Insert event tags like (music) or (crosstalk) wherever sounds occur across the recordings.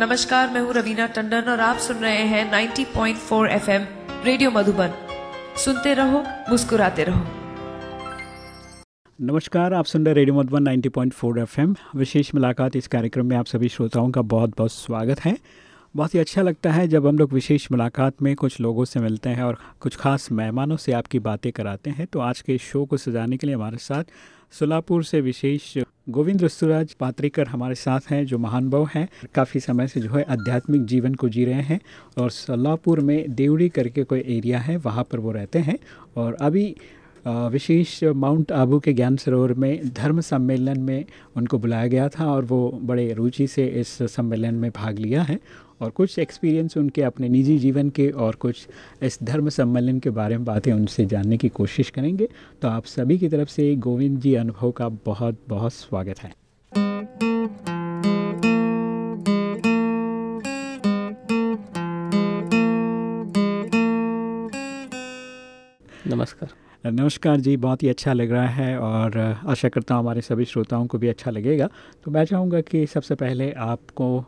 नमस्कार, मैं हूँ रवीना टंडन और आप सुन रहे हैं 90.4 एफएम रेडियो मधुबन। सुनते रहो, मुस्कुराते रहो। नमस्कार, आप सुन रहे रेडियो मधुबन 90.4 एफएम। विशेष मुलाकात इस कार्यक्रम में आप सभी श्रोताओं का बहुत बहुत स्वागत है। बहुत ही अच्छा लगता है जब हम लोग विशेष मुलाकात में कुछ लोगों से मिलते हैं और कुछ खास मेहमानों से आपकी बातें कराते हैं। तो आज के शो को सजाने के लिए हमारे साथ सोलापुर से विशेष गोविंद रस्तुराज पात्रिकर हमारे साथ हैं, जो महानुभव हैं। काफ़ी समय से जो है आध्यात्मिक जीवन को जी रहे हैं और सोलापुर में देवड़ी करके कोई एरिया है, वहाँ पर वो रहते हैं। और अभी विशेष माउंट आबू के ज्ञान सरोवर में धर्म सम्मेलन में उनको बुलाया गया था और वो बड़े रुचि से इस सम्मेलन में भाग लिया है। और कुछ एक्सपीरियंस उनके अपने निजी जीवन के और कुछ इस धर्म सम्मेलन के बारे में बातें उनसे जानने की कोशिश करेंगे। तो आप सभी की तरफ़ से गोविंद जी अनुभव का बहुत बहुत स्वागत है। नमस्कार। नमस्कार जी बहुत ही अच्छा लग रहा है और आशा करता हूँ हमारे सभी श्रोताओं को भी अच्छा लगेगा। तो मैं चाहूँगा कि सबसे पहले आपको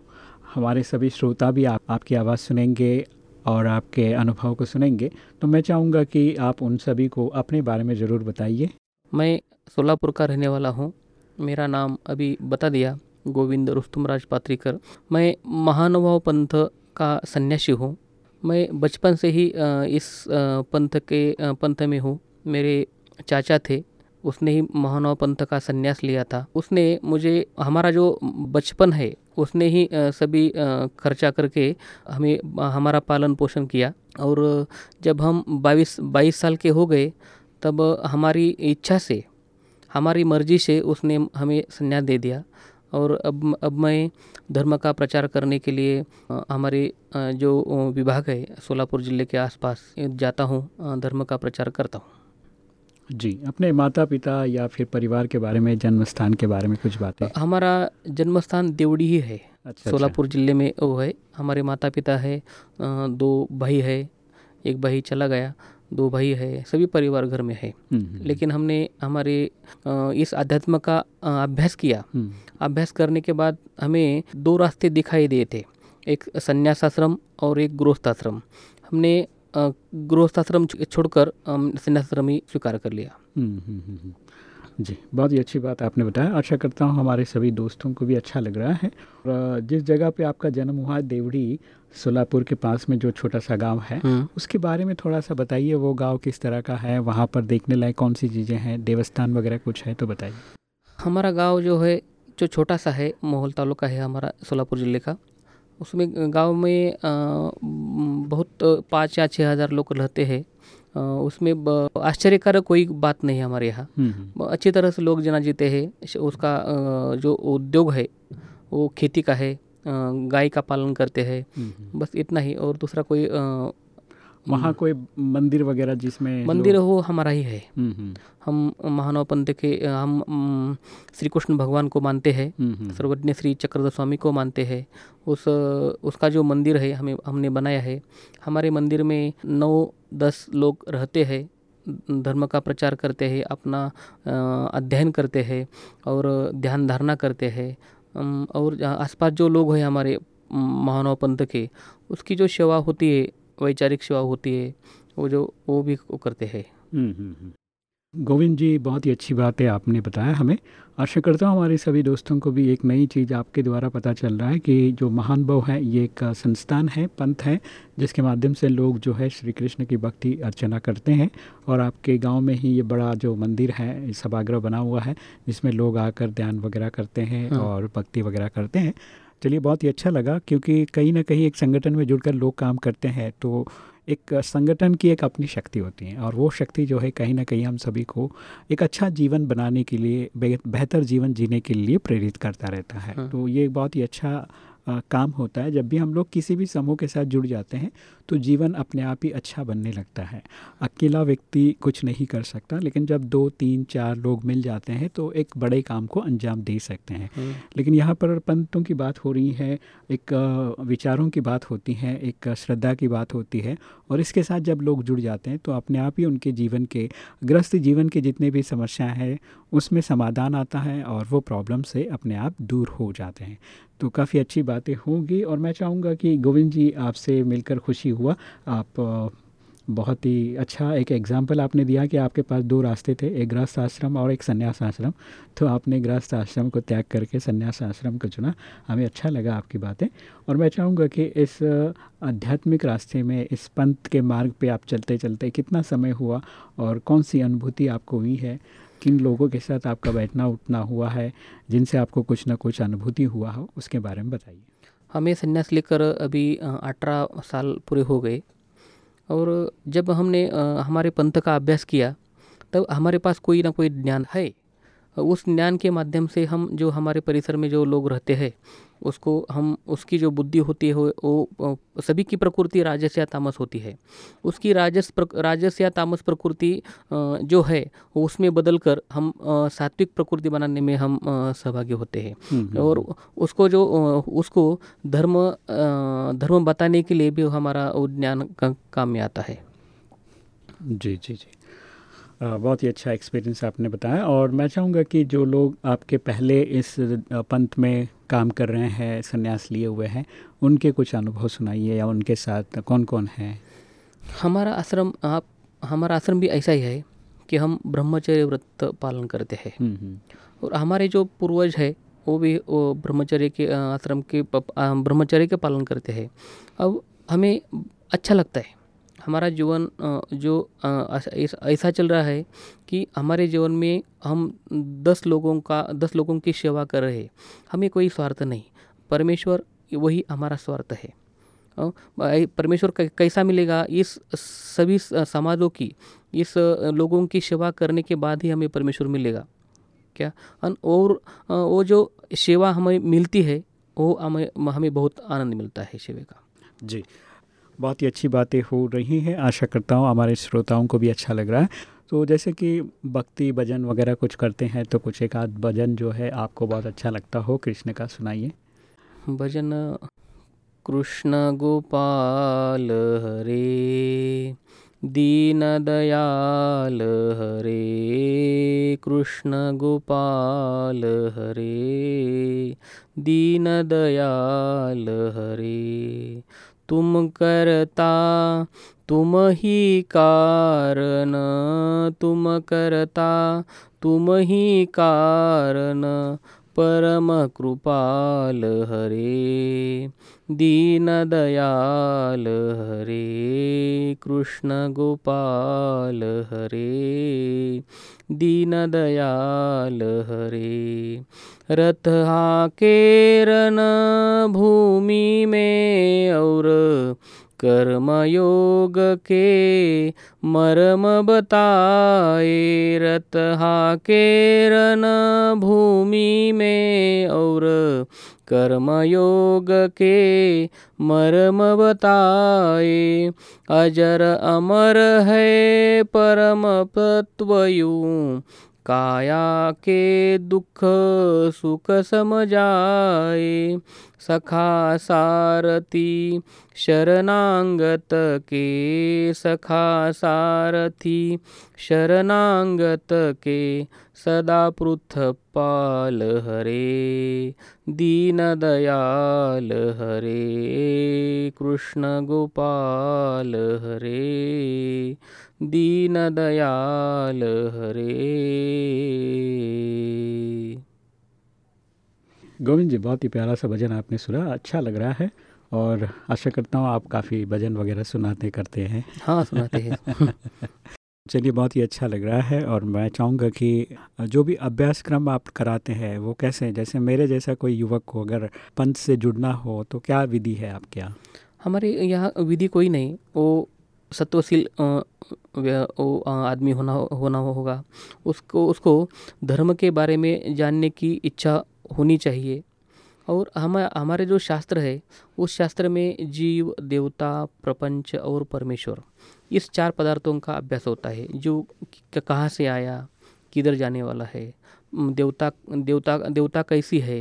हमारे सभी श्रोता भी आप, आपकी आवाज़ सुनेंगे और आपके अनुभव को सुनेंगे। तो मैं चाहूँगा कि आप उन सभी को अपने बारे में ज़रूर बताइए। मैं सोलापुर का रहने वाला हूँ। मेरा नाम अभी बता दिया, गोविंद रुस्तुमराज पात्रिकर मैं महानुभाव पंथ का सन्यासी हूँ। मैं बचपन से ही इस पंथ के पंथ में हूँ। मेरे चाचा थे उसने ही महानव पंथ का संन्यास लिया था। उसने मुझे, हमारा जो बचपन है, उसने ही सभी खर्चा करके हमें, हमारा पालन पोषण किया। और जब हम बाईस बाईस साल के हो गए, तब हमारी इच्छा से, हमारी मर्ज़ी से उसने हमें संन्यास दे दिया। और अब अब मैं धर्म का प्रचार करने के लिए हमारे जो विभाग है, सोलापुर ज़िले के आसपास, जाता हूँ धर्म का प्रचार करता हूँ। जी अपने माता पिता या फिर परिवार के बारे में जन्म स्थान के बारे में कुछ बातें? हमारा जन्म स्थान देवड़ी ही है। अच्छा, अच्छा। सोलापुर अच्छा। ज़िले में वो है। हमारे माता पिता है दो भाई है एक भाई चला गया दो भाई है सभी परिवार घर में है। हम्म, हम्म, हम्म। लेकिन हमने हमारे इस अध्यात्म का अभ्यास किया। अभ्यास करने के बाद हमें दो रास्ते दिखाई दिए थे। एक संन्यासाश्रम और एक गृहस्थाश्रम। हमने गृहस्थाश्रम छोड़कर संन्यासाश्रम ही स्वीकार कर लिया। हम्म, हम्म, हम्म, जी बहुत ही अच्छी बात आपने बताया। आशा करता हूँ हमारे सभी दोस्तों को भी अच्छा लग रहा है। और जिस जगह पे आपका जन्म हुआ है देवड़ी सोलापुर के पास में जो छोटा सा गाँव है उसके बारे में थोड़ा सा बताइए। वो गाँव किस तरह का है? वहाँ पर देखने लायक कौन सी चीज़ें हैं? देवस्थान वगैरह कुछ है तो बताइए। हमारा गाँव जो है जो छोटा सा है मोहल तालुका है हमारा सोलापुर ज़िले का। उसमें गाँव में बहुत पाँच या छः हज़ार लोग रहते हैं। उसमें आश्चर्यकारक कोई बात नहीं है हमारे यहाँ। हम्म, हम्म। अच्छी तरह से लोग जना जीते हैं। उसका जो उद्योग है वो खेती का है गाय का पालन करते हैं। हम्म, बस इतना ही। और दूसरा कोई वहाँ हम्म। कोई मंदिर वगैरह जिसमें मंदिर हो हमारा ही है हम्म, हम्म। हम महानव पंथ के हम श्री कृष्ण भगवान को मानते हैं सर्वज्ञ श्री चक्रधर स्वामी को मानते हैं उस उसका जो मंदिर है हमें हमने बनाया है हमारे मंदिर में नौ दस लोग रहते हैं धर्म का प्रचार करते हैं अपना अध्ययन करते हैं और ध्यान धारणा करते हैं और आसपास जो लोग हैं हमारे महानव पंथ के उसकी जो सेवा होती है वैचारिक सेवा होती है वो जो वो भी वो करते हैं हम्म, हम्म, हम्म। गोविंद जी बहुत ही अच्छी बात है आपने बताया हमें आशा करता हूँ हमारे सभी दोस्तों को भी एक नई चीज़ आपके द्वारा पता चल रहा है कि जो महान भव है ये एक संस्थान है पंथ है जिसके माध्यम से लोग जो है श्री कृष्ण की भक्ति अर्चना करते हैं और आपके गाँव में ही ये बड़ा जो मंदिर है सभागृह बना हुआ है जिसमें लोग आकर ध्यान वगैरह करते हैं हाँ। और भक्ति वगैरह करते हैं चलिए बहुत ही अच्छा लगा क्योंकि कहीं ना कहीं एक संगठन में जुड़कर लोग काम करते हैं तो एक संगठन की एक अपनी शक्ति होती है और वो शक्ति जो है कहीं ना कहीं हम सभी को एक अच्छा जीवन बनाने के लिए बेहतर जीवन जीने के लिए प्रेरित करता रहता है हाँ। तो ये बहुत ही अच्छा आ, काम होता है। जब भी हम लोग किसी भी समूह के साथ जुड़ जाते हैं तो जीवन अपने आप ही अच्छा बनने लगता है। अकेला व्यक्ति कुछ नहीं कर सकता लेकिन जब दो तीन चार लोग मिल जाते हैं तो एक बड़े काम को अंजाम दे सकते हैं। हम्म। लेकिन यहाँ पर पंतों की बात हो रही है एक विचारों की बात होती है एक श्रद्धा की बात होती है और इसके साथ जब लोग जुड़ जाते हैं तो अपने आप ही उनके जीवन के ग्रस्त जीवन के जितने भी समस्याएँ हैं उसमें समाधान आता है और वो प्रॉब्लम से अपने आप दूर हो जाते हैं। तो काफ़ी अच्छी बातें होंगी और मैं चाहूँगा कि गोविंद जी आपसे मिलकर खुशी हुआ। आप बहुत ही अच्छा एक एग्ज़ाम्पल आपने दिया कि आपके पास दो रास्ते थे, एक गृहस्थ आश्रम और एक संन्यास आश्रम तो आपने गृहस्थ आश्रम को त्याग करके संन्यास आश्रम को चुना। हमें अच्छा लगा आपकी बातें और मैं चाहूँगा कि इस आध्यात्मिक रास्ते में, इस पंथ के मार्ग पे आप चलते चलते कितना समय हुआ और कौन सी अनुभूति आपको हुई है? किन लोगों के साथ आपका बैठना उठना हुआ है, जिनसे आपको कुछ ना कुछ अनुभूति हुआ हो, उसके बारे में बताइए। हमें संन्यास लेकर अभी अठारह साल पूरे हो गए। और जब हमने हमारे पंथ का अभ्यास किया, तब हमारे पास कोई ना कोई ज्ञान है। उस ज्ञान के माध्यम से हम जो हमारे परिसर में जो लोग रहते हैं उसको हम उसकी जो बुद्धि होती है वो सभी की प्रकृति राजस या तामस होती है। उसकी राजस राजस या तामस प्रकृति जो है उसमें बदल कर हम सात्विक प्रकृति बनाने में हम सहभागी होते हैं। हम्म, हम्म, और हम्म। उसको जो उसको धर्म धर्म बताने के लिए भी हमारा वो ज्ञान का काम में आता है। जी जी जी। बहुत ही अच्छा एक्सपीरियंस आपने बताया और मैं चाहूँगा कि जो लोग आपके पहले इस पंथ में काम कर रहे हैं संन्यास लिए हुए हैं उनके कुछ अनुभव सुनाइए या उनके साथ कौन कौन हैं? हमारा आश्रम आप हमारा आश्रम भी ऐसा ही है कि हम ब्रह्मचर्य व्रत पालन करते हैं। हम्म, हम्म। और हमारे जो पूर्वज है वो भी वो ब्रह्मचर्य के आश्रम के ब्रह्मचर्य के पालन करते हैं। अब हमें अच्छा लगता है। हमारा जीवन जो ऐसा चल रहा है कि हमारे जीवन में हम दस लोगों का, दस लोगों की सेवा कर रहे हैं। हमें कोई स्वार्थ नहीं। परमेश्वर वही हमारा स्वार्थ है। परमेश्वर कैसा मिलेगा? इस सभी समाजों की, इस लोगों की सेवा करने के बाद ही हमें परमेश्वर मिलेगा। क्या? और वो जो सेवा हमें मिलती है, वो हमें हमें बहुत आनंद मिलता है सेवा का। जी। बहुत ही अच्छी बातें हो रही हैं। आशा करता हूँ हमारे श्रोताओं को भी अच्छा लग रहा है। तो जैसे कि भक्ति भजन वगैरह कुछ करते हैं तो कुछ एक आध भजन जो है आपको बहुत अच्छा लगता हो, कृष्ण का सुनाइए। भजन, कृष्ण गोपाल हरे, दीन दयाल हरे, कृष्ण गोपाल हरे, दीन दयाल हरे। तुम करता तुम ही कारण तुम करता तुम ही कारण। परम कृपाल हरे, दीन दयाल हरे, कृष्ण गोपाल हरे, दीन दयाल हरे। रथ केरन भूमि में और कर्मयोग के मरम बताए रत केरन भूमि में और कर्मयोग के मरम बताए। अजर अमर है परम तत्वयू काया के दुख, सुख समझाए। सखा सारथी, शरणांगत के। सखा सारथी, शरणांगत के। सदा पृथ पाल हरे, दीन दयाल हरे। कृष्ण गोपाल हरे। दीन दयाल हरे। गोविंद जी बहुत ही प्यारा सा भजन आपने सुना अच्छा लग रहा है और आशा करता हूँ आप काफ़ी भजन वगैरह सुनाते करते हैं। हाँ सुनाते हैं। (laughs) चलिए बहुत ही अच्छा लग रहा है और मैं चाहूँगा कि जो भी अभ्यास क्रम आप कराते हैं वो कैसे हैं? जैसे मेरे जैसा कोई युवक को अगर पंथ से जुड़ना हो तो क्या विधि है आपके यहाँ? हमारे यहाँ विधि कोई नहीं वो सत्वशील आदमी होना होना होगा। उसको उसको धर्म के बारे में जानने की इच्छा होनी चाहिए। और हम, हमारे जो शास्त्र है, उस शास्त्र में जीव, देवता, प्रपंच और परमेश्वर, इस चार पदार्थों का अभ्यास होता है। जो कहाँ से आया, किधर जाने वाला है देवता देवता देवता कैसी है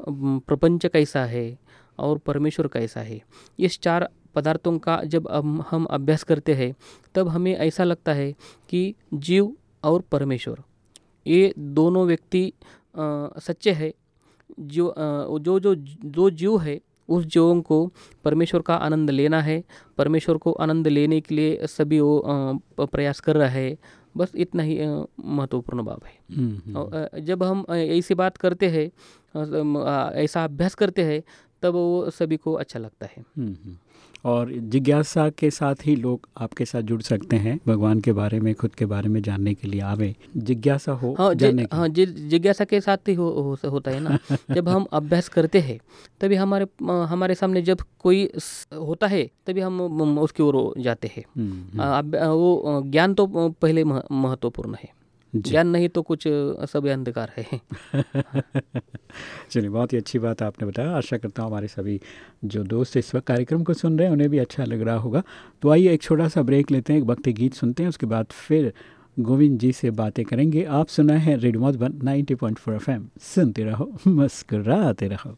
प्रपंच कैसा है, और परमेश्वर कैसा है, इस चार पदार्थों का जब हम अभ्यास करते हैं तब हमें ऐसा लगता है कि जीव और परमेश्वर ये दोनों व्यक्ति सच्चे है। जो जो जो जो जीव है उस जीवों को परमेश्वर का आनंद लेना है। परमेश्वर को आनंद लेने के लिए सभी वो प्रयास कर रहा है। बस इतना ही महत्वपूर्ण बात है। हम्म, हम्म, और, जब हम ऐसी बात करते हैं ऐसा अभ्यास करते हैं तब वो सभी को अच्छा लगता है। हम्म। और जिज्ञासा के साथ ही लोग आपके साथ जुड़ सकते हैं भगवान के बारे में खुद के बारे में जानने के लिए आवे। जिज्ञासा हो हाँ जानने जि, हाँ जिज्ञासा के साथ ही हो, हो, होता है ना। (laughs) जब हम अभ्यास करते हैं तभी हमारे हमारे सामने जब कोई होता है तभी हम उसकी ओर जाते हैं। हम्म, हम्म, वो ज्ञान तो पहले मह- महत्वपूर्ण है। ज्ञान नहीं तो कुछ सब अंधकार है। (laughs) चलिए बहुत ही अच्छी बात आपने बताया। आशा करता हूँ हमारे सभी जो दोस्त इस वक्त कार्यक्रम को सुन रहे हैं उन्हें भी अच्छा लग रहा होगा। तो आइए एक छोटा सा ब्रेक लेते हैं एक भक्ति गीत सुनते हैं उसके बाद फिर गोविंद जी से बातें करेंगे। आप सुना है रेडियो मधुबन 90.4 पॉइंट सुनते रहो (laughs) मुस्कुराते रहो।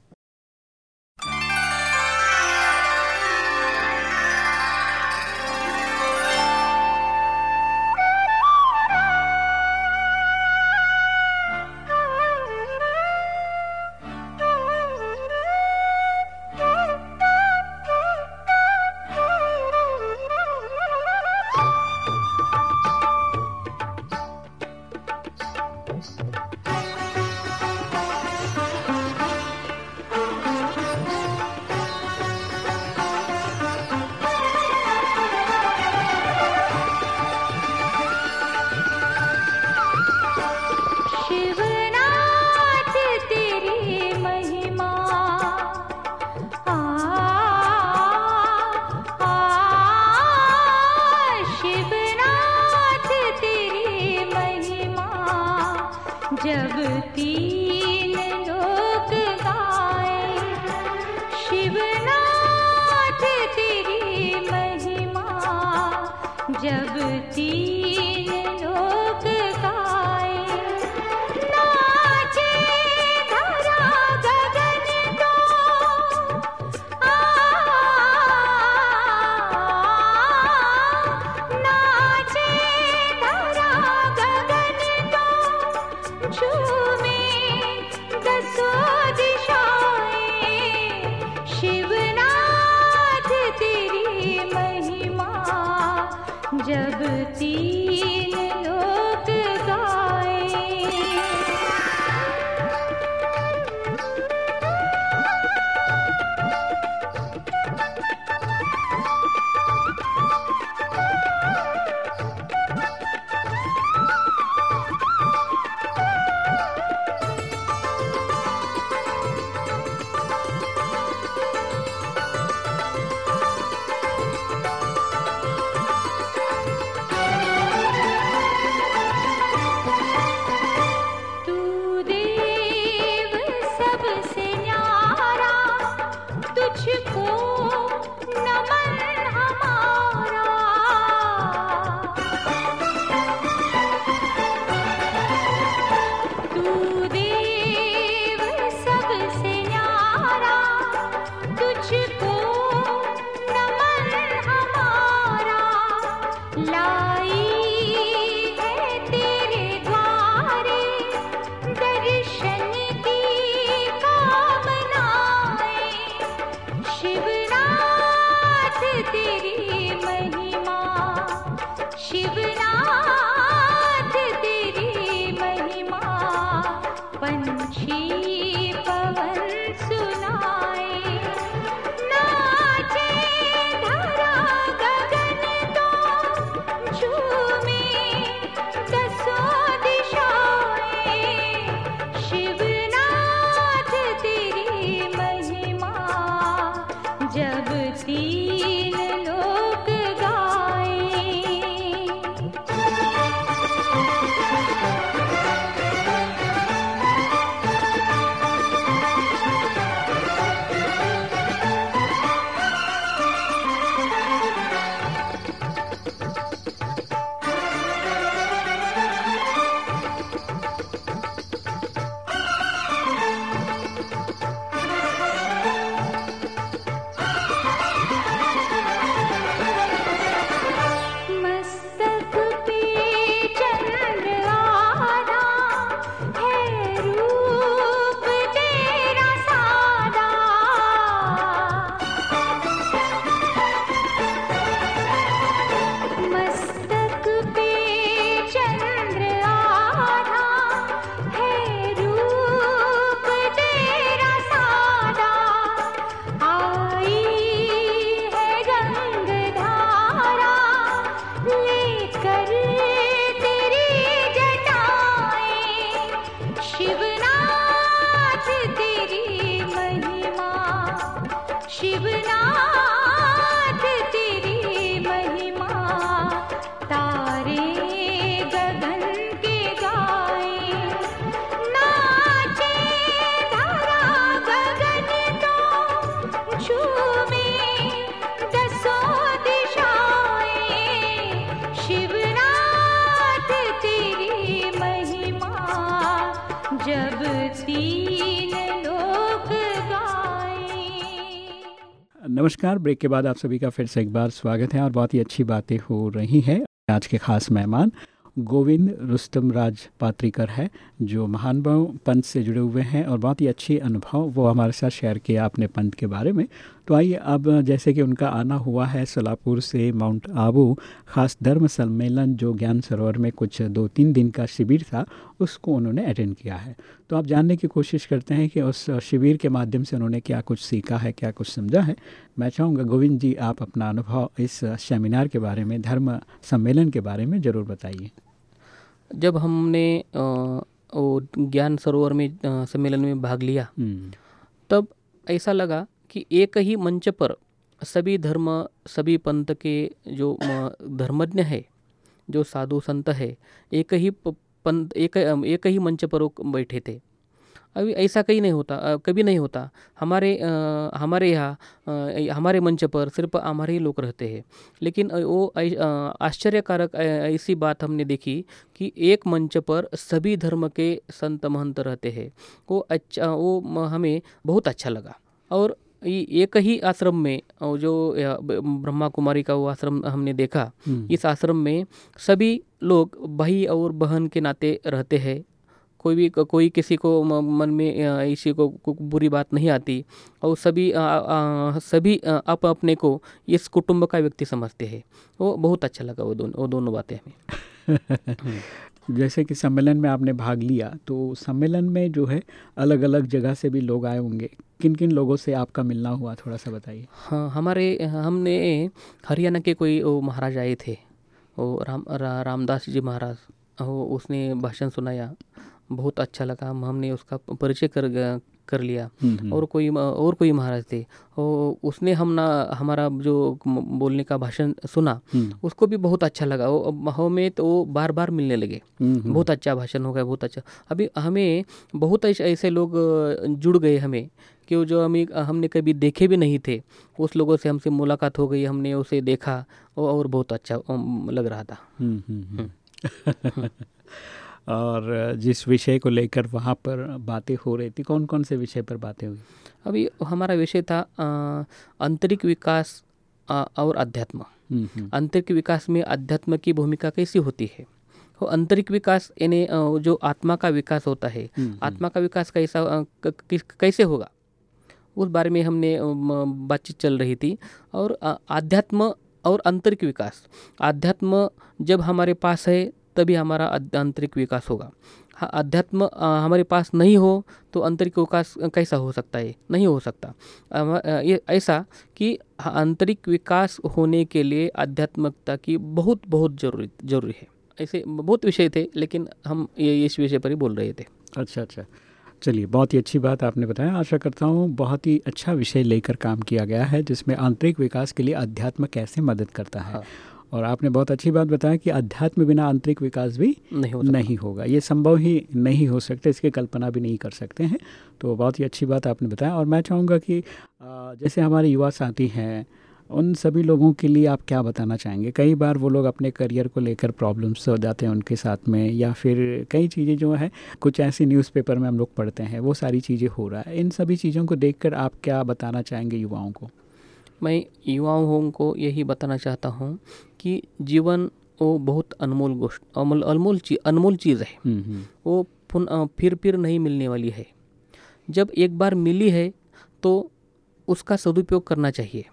जब ती पंछी नमस्कार, ब्रेक के बाद आप सभी का फिर से एक बार स्वागत है और बहुत ही अच्छी बातें हो रही हैं। आज के खास मेहमान गोविंद रुस्तम राज पात्रिकर है, जो महानुभव पंथ से जुड़े हुए हैं और बहुत ही अच्छे अनुभव वो हमारे साथ शेयर किया अपने पंथ के बारे में। तो आइए अब जैसे कि उनका आना हुआ है सोलापुर से माउंट आबू खास धर्म सम्मेलन जो ज्ञान सरोवर में कुछ दो तीन दिन का शिविर था उसको उन्होंने अटेंड किया है। तो आप जानने की कोशिश करते हैं कि उस शिविर के माध्यम से उन्होंने क्या कुछ सीखा है क्या कुछ समझा है? मैं चाहूँगा गोविंद जी आप अपना अनुभव इस सेमिनार के बारे में धर्म सम्मेलन के बारे में ज़रूर बताइए। जब हमने ज्ञान सरोवर में सम्मेलन में भाग लिया हम्म, तब ऐसा लगा कि एक ही मंच पर सभी धर्म सभी पंथ के जो धर्मज्ञ है जो साधु संत है एक ही पंथ एक एक ही मंच पर बैठे थे। अभी ऐसा कहीं नहीं होता कभी नहीं होता। हमारे अ, हमारे यहाँ हमारे मंच पर सिर्फ़ हमारे ही लोग रहते हैं। लेकिन वो आश्चर्यकारक ऐसी बात हमने देखी कि एक मंच पर सभी धर्म के संत महंत रहते हैं। वो अच्छा वो हमें बहुत अच्छा लगा। और एक ही आश्रम में जो ब्रह्मा कुमारी का वो आश्रम हमने देखा हम्म, इस आश्रम में सभी लोग भाई और बहन के नाते रहते हैं। कोई भी कोई किसी को मन में इसी को, बुरी बात नहीं आती और सभी अ, अ, सभी अप अपने को इस कुटुंब का व्यक्ति समझते हैं। वो बहुत अच्छा लगा वो दोनों वो दोनों बातें हमें। (laughs) जैसे कि सम्मेलन में आपने भाग लिया तो सम्मेलन में जो है अलग अलग जगह से भी लोग आए होंगे। किन किन लोगों से आपका मिलना हुआ थोड़ा सा बताइए। हाँ हमारे हमने हरियाणा के कोई महाराज आए थे। वो राम रा, रामदास जी महाराज वो उसने भाषण सुनाया। बहुत अच्छा लगा। हमने उसका परिचय कर कर लिया। हम्म, हम्म, और कोई और कोई महाराज थे। और उसने हम ना हमारा जो बोलने का भाषण सुना हम्म, उसको भी बहुत अच्छा लगा। वो हमें तो वो बार बार मिलने लगे। बहुत अच्छा भाषण हो गया बहुत अच्छा। अभी हमें बहुत ऐसे लोग जुड़ गए हमें कि वो जो हमें हमने कभी देखे भी नहीं थे उस लोगों से हमसे मुलाकात हो गई हमने उसे देखा और बहुत अच्छा लग रहा था। (laughs) और जिस विषय को लेकर वहाँ पर बातें हो रही थी कौन कौन से विषय पर बातें हुई? अभी हमारा विषय था आंतरिक विकास और अध्यात्म। हम्म, हम्म, आंतरिक विकास में अध्यात्म की भूमिका कैसी होती है? तो आंतरिक विकास यानी जो आत्मा का विकास होता है हम्म, आत्मा का विकास कैसा किस- होगा? उस बारे में हमने बातचीत चल रही थी। और आध्यात्म और आंतरिक विकास। आध्यात्म जब हमारे पास है तभी हमारा आंतरिक विकास होगा। अध्यात्म हमारे पास नहीं हो तो आंतरिक विकास कैसा हो सकता है? नहीं हो सकता। ये ऐसा कि आंतरिक विकास होने के लिए आध्यात्मिकता की बहुत बहुत ज़रूरी ज़रूरी है। ऐसे बहुत विषय थे लेकिन हम ये इस विषय पर ही बोल रहे थे। अच्छा अच्छा। चलिए बहुत ही अच्छी बात आपने बताया। आशा करता हूँ बहुत ही अच्छा विषय लेकर काम किया गया है जिसमें आंतरिक विकास के लिए अध्यात्म कैसे मदद करता है। हाँ। और आपने बहुत अच्छी बात बताया कि अध्यात्म बिना आंतरिक विकास भी नहीं हो नहीं होगा। ये संभव ही नहीं हो सकता इसकी कल्पना भी नहीं कर सकते हैं। तो बहुत ही अच्छी बात आपने बताया और मैं चाहूँगा कि जैसे हमारे युवा साथी हैं उन सभी लोगों के लिए आप क्या बताना चाहेंगे? कई बार वो लोग अपने करियर को लेकर प्रॉब्लम्स हो जाते हैं उनके साथ में या फिर कई चीज़ें जो है कुछ ऐसी न्यूज़पेपर में हम लोग पढ़ते हैं वो सारी चीज़ें हो रहा है। इन सभी चीज़ों को देखकर आप क्या बताना चाहेंगे युवाओं को? मैं युवाओं को यही बताना चाहता हूँ कि जीवन वो बहुत अनमोल गोष्ठ अमोल अनमोल चीज़ अनमोल चीज़ है। हम्म, हम्म, वो पुन फिर फिर नहीं मिलने वाली है। जब एक बार मिली है तो उसका सदुपयोग करना चाहिए।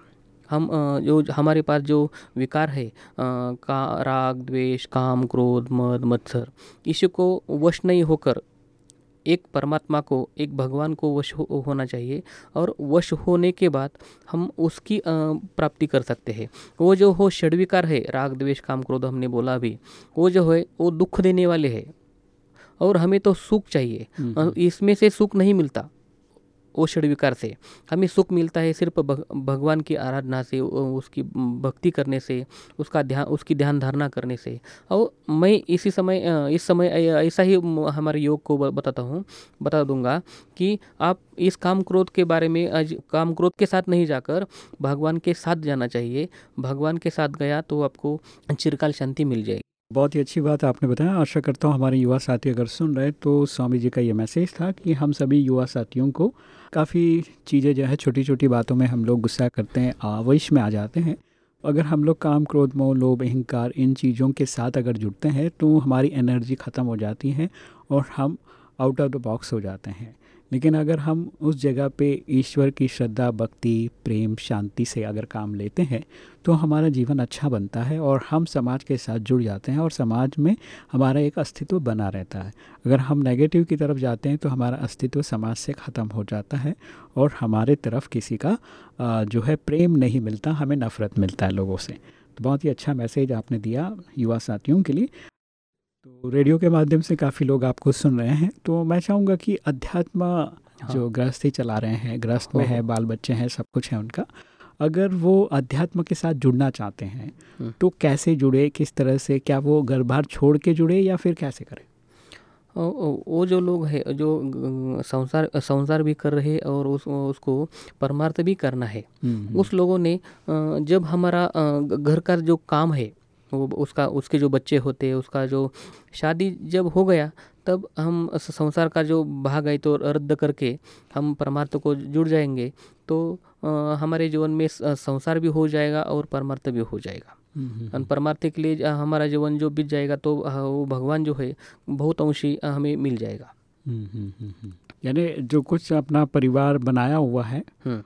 हम जो हमारे पास जो विकार है का राग द्वेष काम क्रोध मद मत्सर इसी को वश नहीं होकर एक परमात्मा को एक भगवान को वश हो, होना चाहिए और वश होने के बाद हम उसकी प्राप्ति कर सकते हैं। वो जो हो षडविकार है राग द्वेष काम क्रोध हमने बोला अभी वो जो है वो दुख देने वाले है और हमें तो सुख चाहिए। हम्म, इसमें से सुख नहीं मिलता। षड विकार से। हमें सुख मिलता है सिर्फ़ भग, भगवान की आराधना से उसकी भक्ति करने से उसका ध्यान उसकी ध्यान धारणा करने से। और मैं इसी समय इस समय ऐसा ही हमारे योग को बताता हूँ बता दूँगा कि आप इस काम क्रोध के बारे में आज काम क्रोध के साथ नहीं जाकर भगवान के साथ जाना चाहिए। भगवान के साथ गया तो आपको चिरकाल शांति मिल जाएगी। बहुत ही अच्छी बात आपने बताया। आशा करता हूँ हमारे युवा साथी अगर सुन रहे तो स्वामी जी का ये मैसेज था कि हम सभी युवा साथियों को काफ़ी चीज़ें जो है छोटी छोटी बातों में हम लोग गुस्सा करते हैं, आवेश में आ जाते हैं। अगर हम लोग काम क्रोध, मोह, लोभ, अहंकार, इन चीज़ों के साथ अगर जुड़ते हैं तो हमारी एनर्जी ख़त्म हो जाती है और हम आउट ऑफ़ द बॉक्स हो जाते हैं। लेकिन अगर हम उस जगह पे ईश्वर की श्रद्धा, भक्ति, प्रेम, शांति से अगर काम लेते हैं तो हमारा जीवन अच्छा बनता है और हम समाज के साथ जुड़ जाते हैं और समाज में हमारा एक अस्तित्व बना रहता है। अगर हम नेगेटिव की तरफ़ जाते हैं तो हमारा अस्तित्व समाज से ख़त्म हो जाता है और हमारे तरफ़ किसी का जो है प्रेम नहीं मिलता, हमें नफ़रत मिलता है लोगों से। तो बहुत ही अच्छा मैसेज आपने दिया युवा साथियों के लिए। तो रेडियो के माध्यम से काफ़ी लोग आपको सुन रहे हैं। तो मैं चाहूँगा कि अध्यात्म हाँ। जो गृहस्थी चला रहे हैं गृहस्थ में हो, बाल बच्चे हैं सब कुछ है उनका। अगर वो अध्यात्म के साथ जुड़ना चाहते हैं हम्म। तो कैसे जुड़े किस तरह से क्या वो घर बार छोड़ के जुड़े या फिर कैसे करें? वो जो लोग है जो संसार संसार भी कर रहे और उस उसको परमार्थ भी करना है हम्म, उस लोगों ने जब हमारा घर का जो काम है वो उसका उसके जो बच्चे होते हैं उसका जो शादी जब हो गया तब हम संसार का जो भाग है तो रद्द करके हम परमार्थ को जुड़ जाएँगे तो अ, हमारे जीवन में संसार भी हो जाएगा और परमार्थ भी हो जाएगा और परमार्थ के लिए हमारा जीवन जो बीत जाएगा तो वो भगवान जो है बहुत अंशी हमें मिल जाएगा। यानी जो कुछ अपना परिवार बनाया हुआ है हम्म।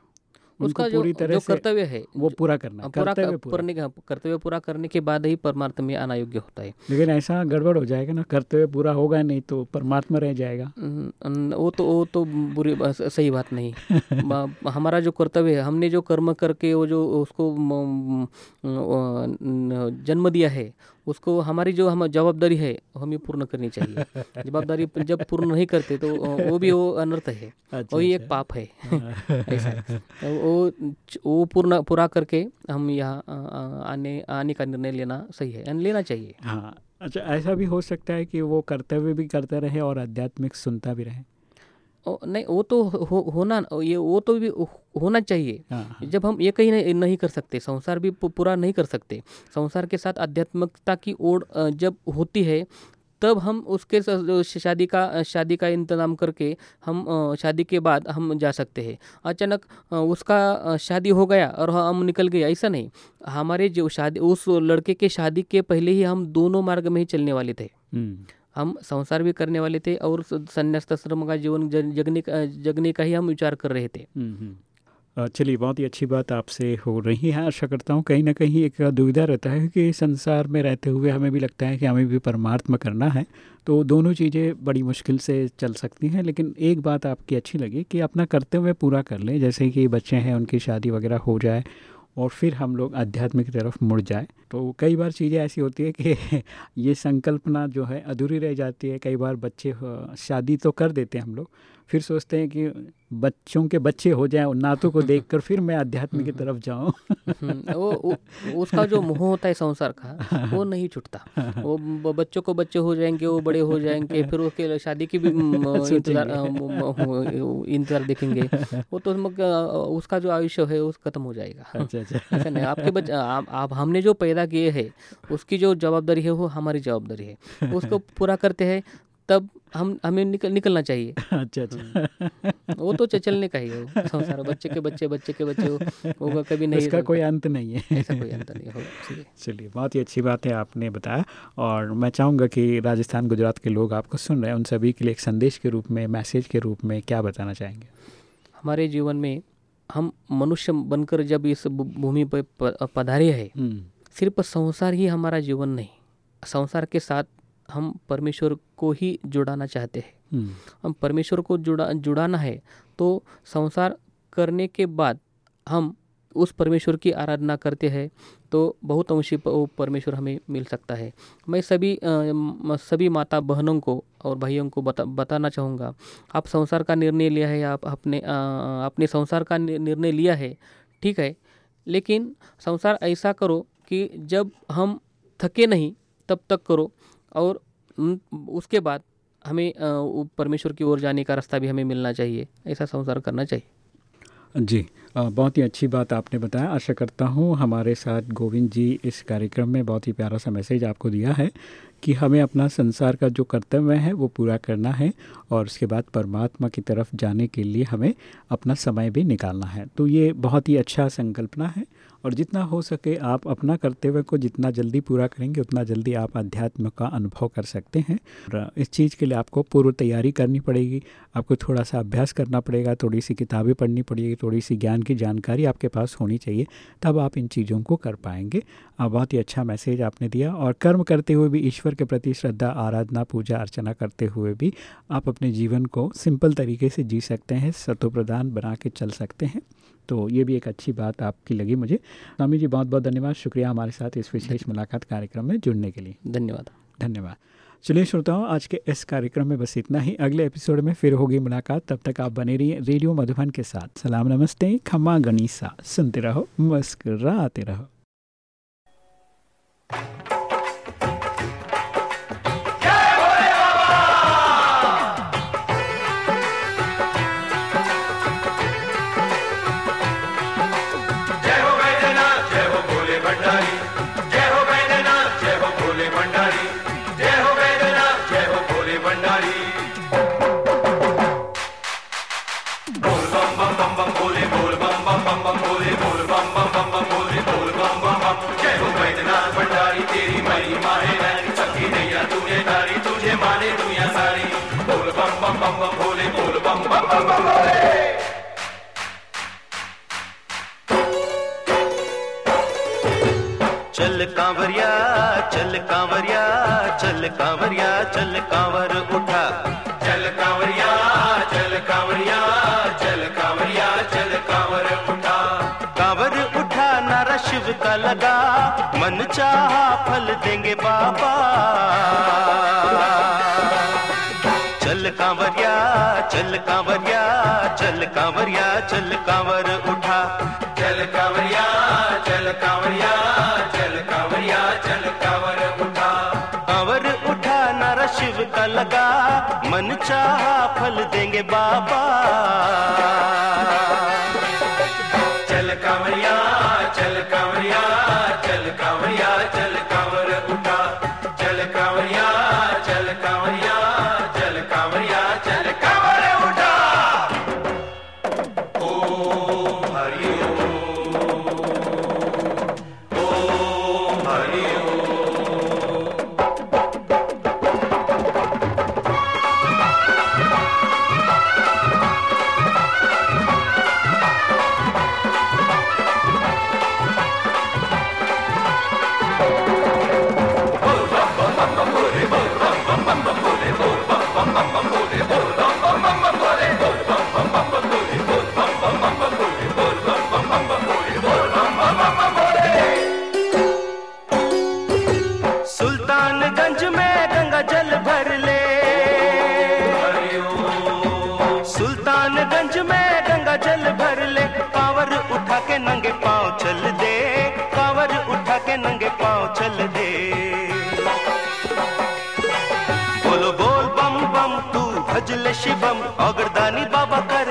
उसका जो जो कर्तव्य है वो पूरा करना पूरा कर्तव्य पूरा। करने कर्तव्य पूरा करने के बाद ही परमार्थ में आना योग्य होता है। लेकिन ऐसा गड़बड़ हो जाएगा ना कर्तव्य पूरा होगा नहीं तो परमात्मा रह जाएगा। न- वो तो वो तो बुरी सही बात नहीं। (laughs) हमारा जो कर्तव्य है हमने जो कर्म करके वो जो उसको जन्म दिया है उसको हमारी जो हम जवाबदारी है हमें पूर्ण करनी चाहिए। (laughs) जवाबदारी जब पूर्ण नहीं करते तो वो भी वो अनर्थ है। अच्छा, वही अच्छा। एक पाप है। (laughs) ऐसा तो वो वो पूर्ण पूरा करके हम यहाँ आने आने का निर्णय लेना सही है लेना चाहिए। हाँ अच्छा ऐसा भी हो सकता है कि वो कर्तव्य भी करते रहे और आध्यात्मिक सुनता भी रहे। नहीं वो तो हो, होना ये वो तो भी होना चाहिए। हाँ हाँ। जब हम ये कहीं नहीं, नहीं कर सकते संसार भी पूरा नहीं कर सकते संसार के साथ आध्यात्मिकता की ओर जब होती है तब हम उसके शादी का शादी का इंतज़ाम करके हम शादी के बाद हम जा सकते हैं। अचानक उसका शादी हो गया और हम निकल गए ऐसा नहीं। हमारे जो शादी उस लड़के के शादी के पहले ही हम दोनों मार्ग में ही चलने वाले थे। हम्म, हम संसार भी करने वाले थे और स- संन्यासाश्रम का जीवन जगने का जगने का ही हम विचार कर रहे थे। हम्म, हम्म। चलिए बहुत ही अच्छी बात आपसे हो रही है। आशा करता हूँ कहीं ना कहीं एक दुविधा रहता है कि संसार में रहते हुए हमें भी लगता है कि हमें भी परमार्थ करना है। तो दोनों चीज़ें बड़ी मुश्किल से चल सकती हैं लेकिन एक बात आपकी अच्छी लगी कि अपना कर्तव्य पूरा कर लें जैसे कि बच्चे हैं उनकी शादी वगैरह हो जाए और फिर हम लोग अध्यात्म की तरफ़ मुड़ जाए। तो कई बार चीज़ें ऐसी होती है कि (laughs) ये संकल्पना जो है अधूरी रह जाती है। कई बार बच्चे शादी तो कर देते हैं हम लोग फिर सोचते हैं कि बच्चों के बच्चे हो जाएँ उन नातों को (laughs) देखकर फिर मैं अध्यात्म की तरफ़ जाऊँ। हम्म, वो वो- उसका जो मोह होता है संसार का वो (laughs) नहीं छूटता। वो बच्चों को बच्चे हो जाएँगे वो बड़े हो जाएँगे फिर उसके शादी की भी इंतज़ार इंतज़ार देखेंगे। वो तो उसका जो आयुष्य है वो खत्म हो जाएगा। अच्छा अच्छा। नहीं आपके बच्चे आप हमने जो पैदा किए हैं। उसकी जो जवाबदारी है वो हमारी जवाबदारी है। उसको (laughs) पूरा करते हैं तब हम हमें निकल निकलना चाहिए। अच्छा अच्छा। वो तो च- चलने का ही है संसार बच्चे के बच्चे बच्चे के बच्चे वो वो कभी नहीं इसका कोई अंत नहीं है। ऐसा कोई अंतर नहीं हो। चलिए बहुत ही अच्छी बात है आपने बताया और मैं चाहूँगा कि राजस्थान गुजरात के लोग आपको सुन रहे हैं उन सभी के लिए एक संदेश के रूप में मैसेज के रूप में क्या बताना चाहेंगे? हमारे जीवन में हम मनुष्य बनकर जब इस भूमि पर पधारे हैं हम्म, सिर्फ़ संसार ही हमारा जीवन नहीं संसार के साथ हम परमेश्वर को ही जुड़ाना चाहते हैं। हम्म, हम परमेश्वर को जुड़ा जुड़ाना है तो संसार करने के बाद हम उस परमेश्वर की आराधना करते हैं तो बहुत अंशी परमेश्वर हमें मिल सकता है। मैं सभी सभी माता बहनों को और भाइयों को बता बताना चाहूँगा आप संसार का निर्णय लिया है आप अपने अपने संसार का निर्णय लिया है ठीक है लेकिन संसार ऐसा करो कि जब हम थके नहीं, तब तक करो। और उसके बाद हमें परमेश्वर की ओर जाने का रास्ता भी हमें मिलना चाहिए। ऐसा संसार करना चाहिए। जी बहुत ही अच्छी बात आपने बताया। आशा करता हूँ हमारे साथ गोविंद जी इस कार्यक्रम में बहुत ही प्यारा सा मैसेज आपको दिया है कि हमें अपना संसार का जो कर्तव्य है, वो पूरा करना है और उसके बाद परमात्मा की तरफ़ जाने के लिए हमें अपना समय भी निकालना है। तो ये बहुत ही अच्छा संकल्पना है। और जितना हो सके आप अपना कर्तव्य को जितना जल्दी पूरा करेंगे, उतना जल्दी आप अध्यात्म का अनुभव कर सकते हैं। और इस चीज़ के लिए आपको पूर्व तैयारी करनी पड़ेगी। आपको थोड़ा सा अभ्यास करना पड़ेगा थोड़ी सी किताबें पढ़नी पड़ेगी थोड़ी सी ज्ञान की जानकारी आपके पास होनी चाहिए, तब आप इन चीज़ों को कर पाएँगे। बहुत ही अच्छा मैसेज आपने दिया। और कर्म करते हुए भी, ईश्वर के प्रति श्रद्धा, आराधना, पूजा, अर्चना करते हुए भी आप अपने जीवन को सिंपल तरीके से जी सकते हैं सतो प्रदान बना के चल सकते हैं। तो ये भी एक अच्छी बात आपकी लगी मुझे। स्वामी जी बहुत बहुत धन्यवाद। शुक्रिया हमारे साथ इस विशेष मुलाकात कार्यक्रम में जुड़ने के लिए। धन्यवाद। धन्यवाद। चलिए श्रोताओं आज के इस कार्यक्रम में बस इतना ही। अगले एपिसोड में फिर होगी मुलाकात। तब तक आप बने रहिए रेडियो मधुबन के साथ। सलाम नमस्ते। खम्मा गनीसा। सुनते रहो मुस्कुराते रहो। चल कांवरिया चल कांवरिया चल कांवरिया चल कांवर उठा। चल कांवरिया चल कांवरिया चल कांवरिया चल कांवर उठा। कांवर उठा नारा शिव का लगा। मन चाहा फल देंगे बाबा। चल कांवरिया चल कांवरिया चल कांवरिया चल कांवर उठा। चल कांवरिया चल कांवरिया चल कांवरिया चल कांवर उठा। कांवर उठा नारा शिव का लगा। मन चाहा फल देंगे बाबा। चल दे कांवर उठा के नंगे पाँव चल दे। बोलो बोल बम बम, तू भजल शिवम अगरदानी बाबा करेंगे